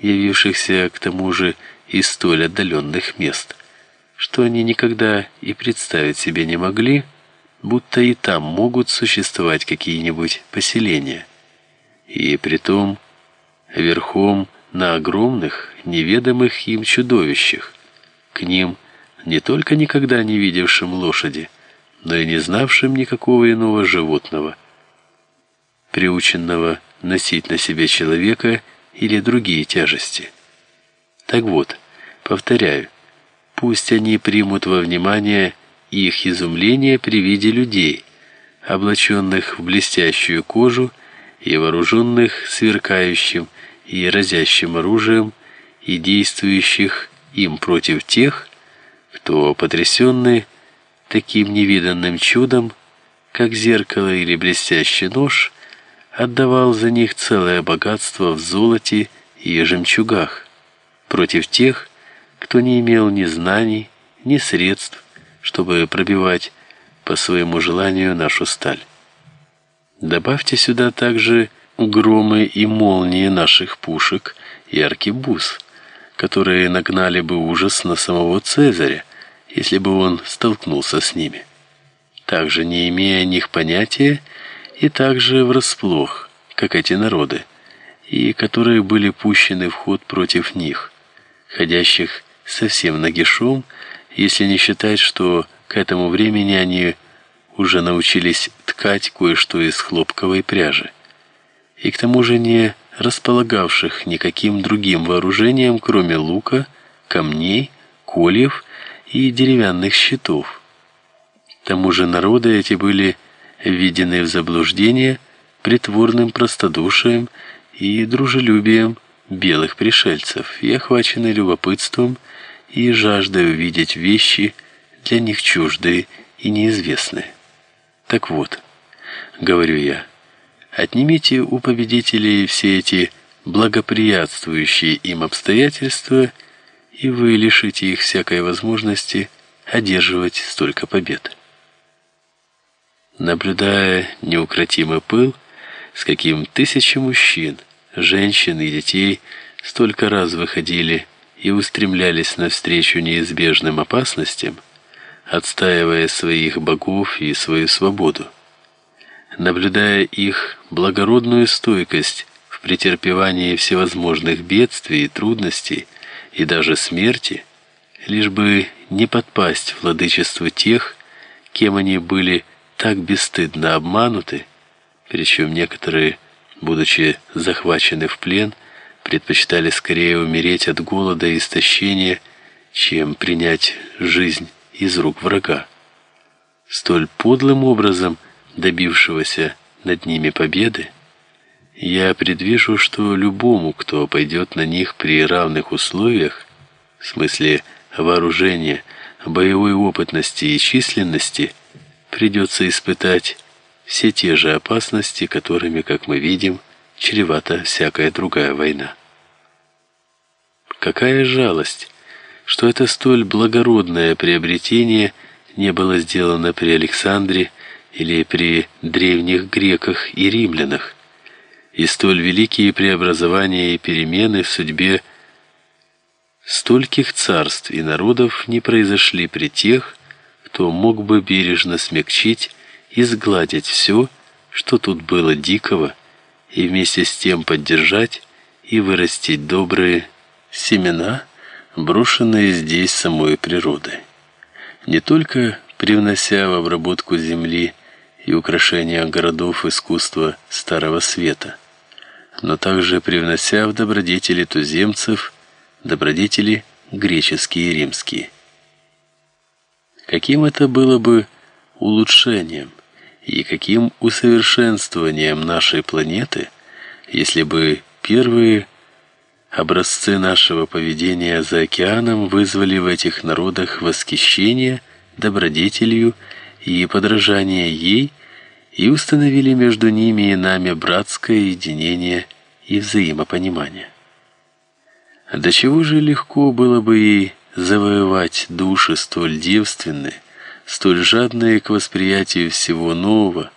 явившихся к тому же из столь отдаленных мест, что они никогда и представить себе не могли, будто и там могут существовать какие-нибудь поселения, и притом верхом на огромных, неведомых им чудовищах. К ним не только никогда не видевшим лошади, но и не знавшим никакого иного животного, приученного носить на себе человека или другие тяжести. Так вот, повторяю, пусть они примут во внимание их изумление при виде людей, облаченных в блестящую кожу и вооруженных сверкающим и разящим оружием и действующих им против тех, кто потрясенный таким невиданным чудом, как зеркало или блестящий нож, отдавал за них целое богатство в золоте и жемчугах против тех, кто не имел ни знаний, ни средств, чтобы пробивать по своему желанию нашу сталь. Добавьте сюда также громы и молнии наших пушек и аркебуз, которые нагнали бы ужас на самого Цезаря, если бы он столкнулся с ними. Также не имея о них понятия и также врасплох, как эти народы, и которые были пущены в ход против них, ходящих совсем нагишом, если не считать, что к этому времени они уже научились ткать кое-что из хлопковой пряжи и к тому же не располагавших никаким другим вооружением, кроме лука, камней, кольев и деревянных щитов. К тому же народы эти были введены в заблуждение притворным простодушием и дружелюбием белых пришельцев и охвачены любопытством и жаждой увидеть вещи для них чуждые и неизвестные. Так вот, говорю я, Отнимите у победителей все эти благоприятствующие им обстоятельства, и вы лишите их всякой возможности одерживать столько побед. Наблюдая неукротимый пыл, с каким тысячи мужчин, женщин и детей столько раз выходили и устремлялись навстречу неизбежным опасностям, отстаивая своих богов и свою свободу. Наблюдая их благородную стойкость в претерпевании всевозможных бедствий и трудностей и даже смерти, лишь бы не подпасть владычеству тех, кем они были так бесстыдно обмануты, причем некоторые, будучи захвачены в плен, предпочитали скорее умереть от голода и истощения, чем принять жизнь из рук врага. Столь подлым образом добившегося над ними победы, я предвижу, что любому, кто пойдет на них при равных условиях, в смысле вооружения, боевой опытности и численности, придется испытать все те же опасности, которыми, как мы видим, чревата всякая другая война. Какая жалость, что это столь благородное приобретение не было сделано при Александре или при древних греках и римлянах, и столь великие преобразования и перемены в судьбе стольких царств и народов не произошли при тех, кто мог бы бережно смягчить и сгладить все, что тут было дикого, и вместе с тем поддержать и вырастить добрые семена, брошенные здесь самой природой. Не только привнося в обработку земли и украшения городов искусства Старого Света, но также привнося в добродетели туземцев добродетели греческие и римские. Каким это было бы улучшением и каким усовершенствованием нашей планеты, если бы первые образцы нашего поведения за океаном вызвали в этих народах восхищение добродетелью и подражание ей и установили между ними и нами братское единение и взаимопонимание. До чего же легко было бы и завоевать души столь девственные, столь жадные к восприятию всего нового,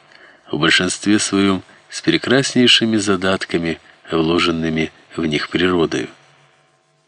в большинстве своем с прекраснейшими задатками, вложенными в них природой.